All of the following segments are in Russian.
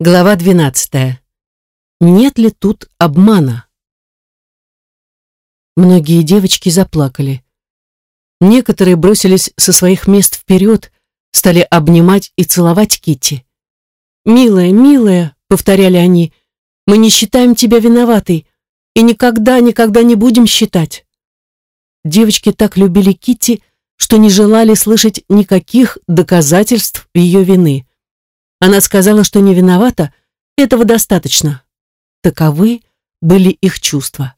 Глава 12. Нет ли тут обмана? Многие девочки заплакали. Некоторые бросились со своих мест вперед, стали обнимать и целовать Кити. «Милая, милая», — повторяли они, — «мы не считаем тебя виноватой и никогда, никогда не будем считать». Девочки так любили Кити, что не желали слышать никаких доказательств ее вины. Она сказала, что не виновата, этого достаточно. Таковы были их чувства.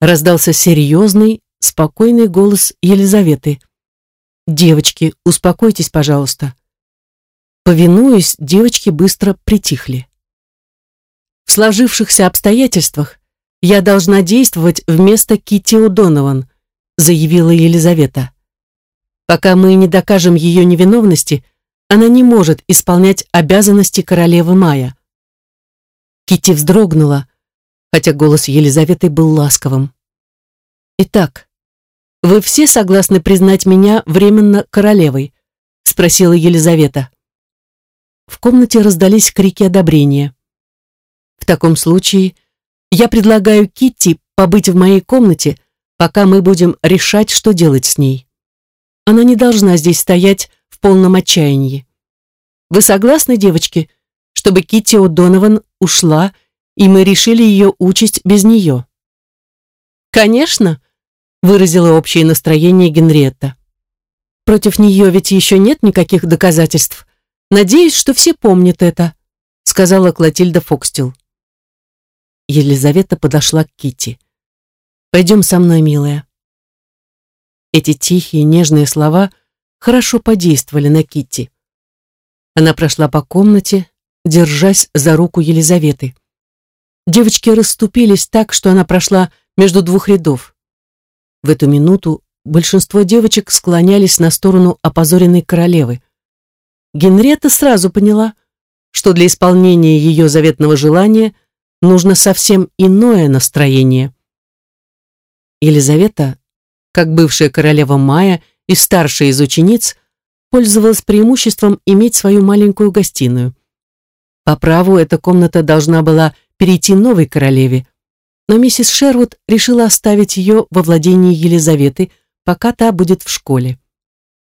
Раздался серьезный, спокойный голос Елизаветы. «Девочки, успокойтесь, пожалуйста». Повинуясь, девочки быстро притихли. В сложившихся обстоятельствах я должна действовать вместо Кити Удонован, заявила Елизавета. Пока мы не докажем ее невиновности, она не может исполнять обязанности королевы Мая. Кити вздрогнула, хотя голос Елизаветы был ласковым. «Итак, вы все согласны признать меня временно королевой?» спросила Елизавета. В комнате раздались крики одобрения. «В таком случае я предлагаю Китти побыть в моей комнате, пока мы будем решать, что делать с ней. Она не должна здесь стоять в полном отчаянии. Вы согласны, девочки, чтобы Китти О'Донован ушла, и мы решили ее участь без нее? Конечно, выразила общее настроение Генриетта. Против нее ведь еще нет никаких доказательств. Надеюсь, что все помнят это, сказала Клотильда Фокстил. Елизавета подошла к Китти. Пойдем со мной, милая. Эти тихие, нежные слова хорошо подействовали на Китти. Она прошла по комнате, держась за руку Елизаветы. Девочки расступились так, что она прошла между двух рядов. В эту минуту большинство девочек склонялись на сторону опозоренной королевы. Генрета сразу поняла, что для исполнения ее заветного желания нужно совсем иное настроение. Елизавета, как бывшая королева Майя и старшая из учениц, пользовалась преимуществом иметь свою маленькую гостиную. По праву эта комната должна была перейти новой королеве, но миссис Шервуд решила оставить ее во владении Елизаветы, пока та будет в школе.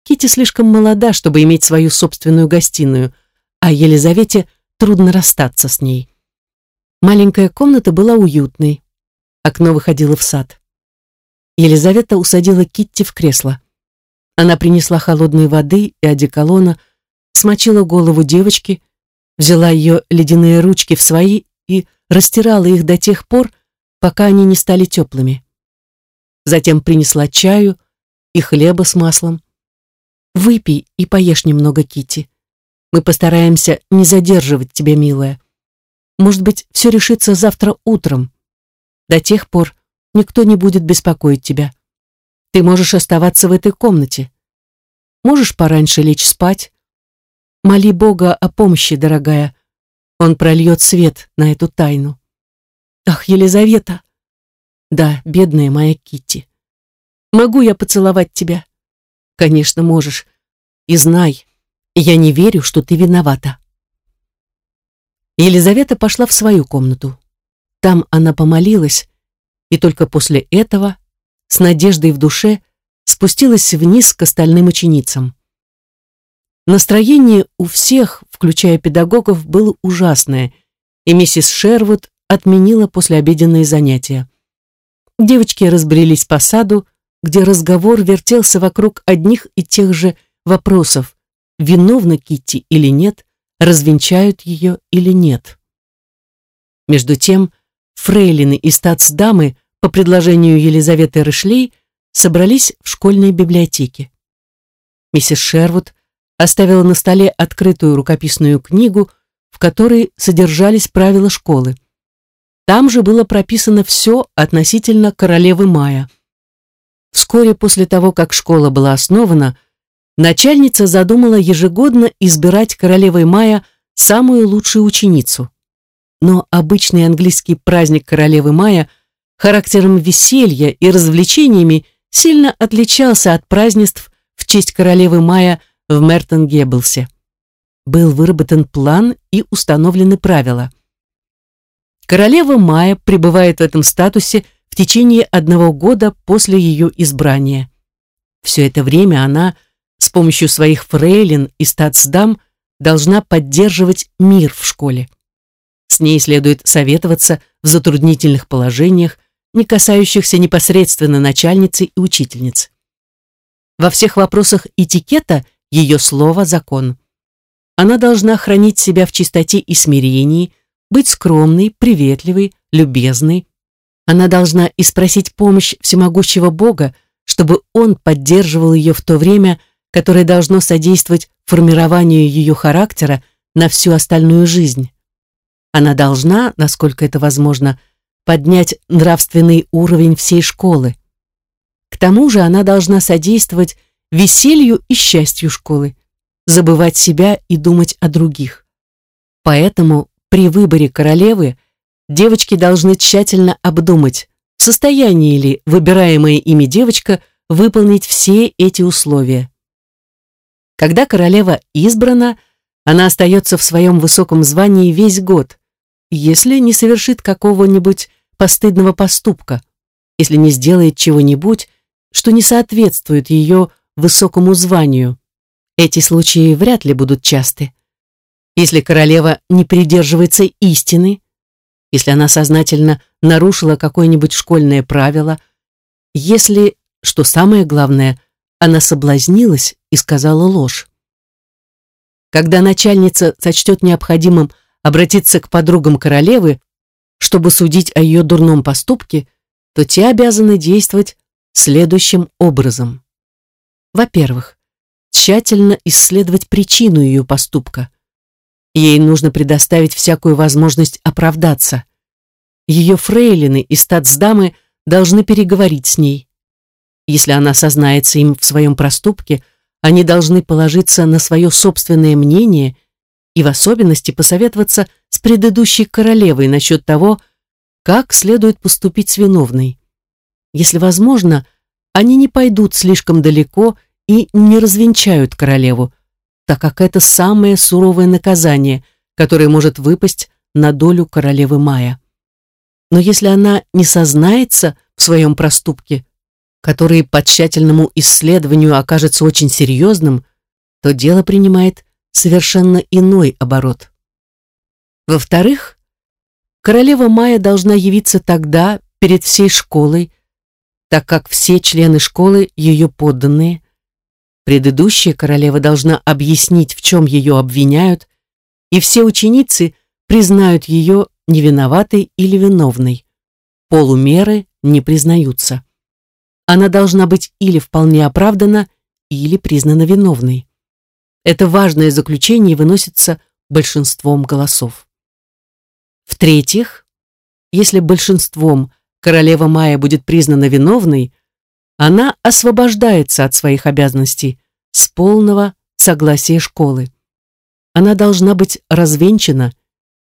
Кити слишком молода, чтобы иметь свою собственную гостиную, а Елизавете трудно расстаться с ней. Маленькая комната была уютной. Окно выходило в сад. Елизавета усадила Китти в кресло. Она принесла холодной воды и одеколона, смочила голову девочки, взяла ее ледяные ручки в свои и растирала их до тех пор, пока они не стали теплыми. Затем принесла чаю и хлеба с маслом. Выпей и поешь немного, Кити. Мы постараемся не задерживать тебя, милая. Может быть, все решится завтра утром. До тех пор никто не будет беспокоить тебя. Ты можешь оставаться в этой комнате. Можешь пораньше лечь спать. Моли Бога о помощи, дорогая. Он прольет свет на эту тайну. Ах, Елизавета! Да, бедная моя Китти. Могу я поцеловать тебя? Конечно, можешь. И знай, я не верю, что ты виновата. Елизавета пошла в свою комнату. Там она помолилась, и только после этого с надеждой в душе спустилась вниз к остальным ученицам. Настроение у всех, включая педагогов, было ужасное, и миссис Шервуд отменила послеобеденные занятия. Девочки разбрелись по саду, где разговор вертелся вокруг одних и тех же вопросов, виновна Китти или нет, развенчают ее или нет. Между тем, фрейлины и статсдамы по предложению Елизаветы Рышлей собрались в школьной библиотеке. Миссис Шервуд оставила на столе открытую рукописную книгу, в которой содержались правила школы. Там же было прописано все относительно королевы Мая. Вскоре после того, как школа была основана, начальница задумала ежегодно избирать королевой Мая самую лучшую ученицу. Но обычный английский праздник королевы Мая – характером веселья и развлечениями сильно отличался от празднеств в честь королевы Мая в Мертон-Геббелсе. был выработан план и установлены правила. Королева Майя пребывает в этом статусе в течение одного года после ее избрания. Все это время она с помощью своих фрейлин и статсдам должна поддерживать мир в школе. С ней следует советоваться в затруднительных положениях, не касающихся непосредственно начальницы и учительниц. Во всех вопросах этикета ее слово – закон. Она должна хранить себя в чистоте и смирении, быть скромной, приветливой, любезной. Она должна и спросить помощь всемогущего Бога, чтобы Он поддерживал ее в то время, которое должно содействовать формированию ее характера на всю остальную жизнь. Она должна, насколько это возможно, поднять нравственный уровень всей школы. К тому же она должна содействовать веселью и счастью школы, забывать себя и думать о других. Поэтому при выборе королевы девочки должны тщательно обдумать, в состоянии ли выбираемая ими девочка выполнить все эти условия. Когда королева избрана, она остается в своем высоком звании весь год, если не совершит какого-нибудь постыдного поступка, если не сделает чего-нибудь, что не соответствует ее высокому званию. Эти случаи вряд ли будут часты. Если королева не придерживается истины, если она сознательно нарушила какое-нибудь школьное правило, если, что самое главное, она соблазнилась и сказала ложь. Когда начальница сочтет необходимым обратиться к подругам королевы, чтобы судить о ее дурном поступке, то те обязаны действовать следующим образом. Во-первых, тщательно исследовать причину ее поступка. Ей нужно предоставить всякую возможность оправдаться. Ее фрейлины и статсдамы должны переговорить с ней. Если она сознается им в своем проступке, они должны положиться на свое собственное мнение и в особенности посоветоваться с предыдущей королевой насчет того, как следует поступить с виновной. Если возможно, они не пойдут слишком далеко и не развенчают королеву, так как это самое суровое наказание, которое может выпасть на долю королевы Мая. Но если она не сознается в своем проступке, который по тщательному исследованию окажется очень серьезным, то дело принимает совершенно иной оборот. Во-вторых, королева Майя должна явиться тогда перед всей школой, так как все члены школы ее подданные. Предыдущая королева должна объяснить, в чем ее обвиняют, и все ученицы признают ее невиноватой или виновной. Полумеры не признаются. Она должна быть или вполне оправдана, или признана виновной. Это важное заключение выносится большинством голосов. В-третьих, если большинством королева Майя будет признана виновной, она освобождается от своих обязанностей с полного согласия школы. Она должна быть развенчана,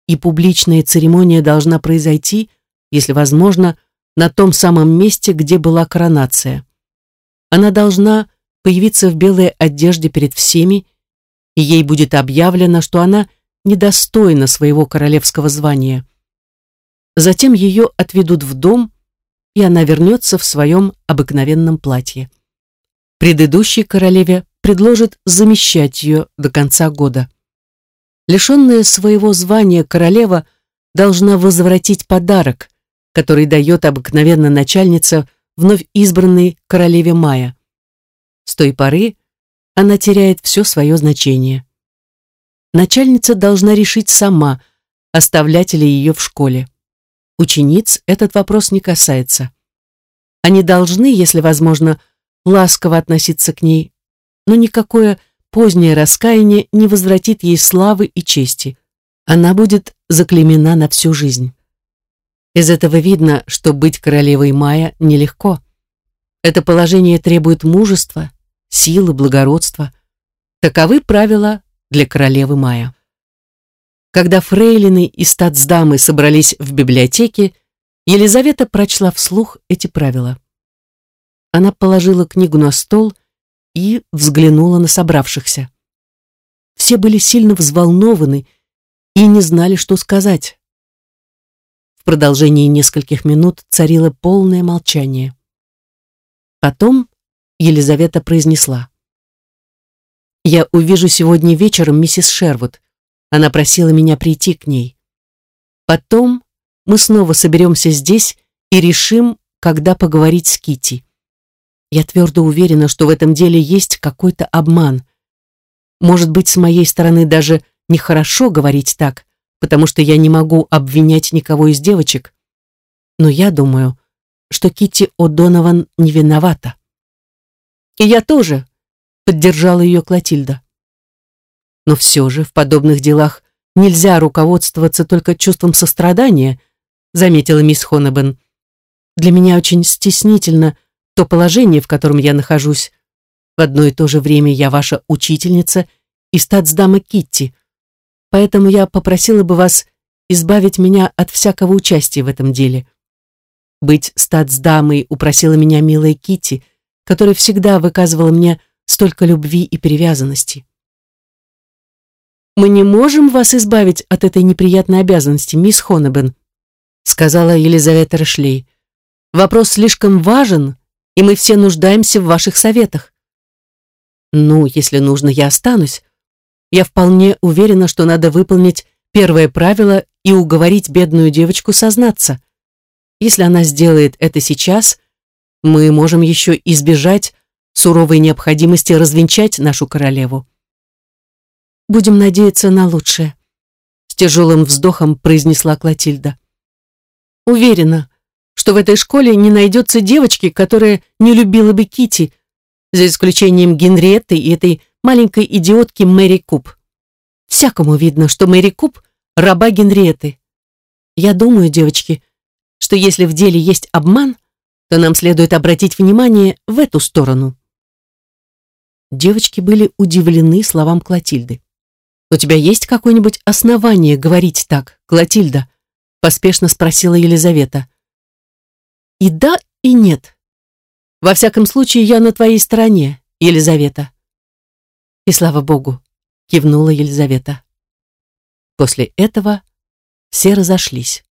и публичная церемония должна произойти, если возможно, на том самом месте, где была коронация. Она должна появиться в белой одежде перед всеми и ей будет объявлено, что она недостойна своего королевского звания. Затем ее отведут в дом, и она вернется в своем обыкновенном платье. Предыдущей королеве предложат замещать ее до конца года. Лишенная своего звания королева должна возвратить подарок, который дает обыкновенно начальница вновь избранной королеве Мая. С той поры она теряет все свое значение. Начальница должна решить сама, оставлять ли ее в школе. Учениц этот вопрос не касается. Они должны, если возможно, ласково относиться к ней, но никакое позднее раскаяние не возвратит ей славы и чести. Она будет заклемена на всю жизнь. Из этого видно, что быть королевой Мая нелегко. Это положение требует мужества, силы, благородства. Таковы правила для королевы Мая. Когда фрейлины и статсдамы собрались в библиотеке, Елизавета прочла вслух эти правила. Она положила книгу на стол и взглянула на собравшихся. все были сильно взволнованы и не знали, что сказать. В продолжении нескольких минут царило полное молчание. Потом Елизавета произнесла. «Я увижу сегодня вечером миссис Шервуд. Она просила меня прийти к ней. Потом мы снова соберемся здесь и решим, когда поговорить с Кити. Я твердо уверена, что в этом деле есть какой-то обман. Может быть, с моей стороны даже нехорошо говорить так, потому что я не могу обвинять никого из девочек. Но я думаю, что Кити О'Донован не виновата. И я тоже, поддержала ее Клотильда. Но все же в подобных делах нельзя руководствоваться только чувством сострадания, заметила мисс Хонебен. Для меня очень стеснительно то положение, в котором я нахожусь. В одно и то же время я ваша учительница и статсдама Китти, поэтому я попросила бы вас избавить меня от всякого участия в этом деле. Быть статсдамой упросила меня милая Китти, которая всегда выказывала мне столько любви и привязанности. «Мы не можем вас избавить от этой неприятной обязанности, мисс Хонебен», сказала Елизавета Решлей. «Вопрос слишком важен, и мы все нуждаемся в ваших советах». «Ну, если нужно, я останусь. Я вполне уверена, что надо выполнить первое правило и уговорить бедную девочку сознаться. Если она сделает это сейчас, мы можем еще избежать суровой необходимости развенчать нашу королеву. Будем надеяться на лучшее, с тяжелым вздохом произнесла Клотильда. Уверена, что в этой школе не найдется девочки, которая не любила бы Кити, за исключением Генриетты и этой маленькой идиотки Мэри Куб. Всякому видно, что Мэри Куб — раба Генриетты. Я думаю, девочки, что если в деле есть обман, то нам следует обратить внимание в эту сторону. Девочки были удивлены словам Клотильды. «У тебя есть какое-нибудь основание говорить так, Клотильда?» поспешно спросила Елизавета. «И да, и нет. Во всяком случае, я на твоей стороне, Елизавета». «И слава Богу», кивнула Елизавета. После этого все разошлись.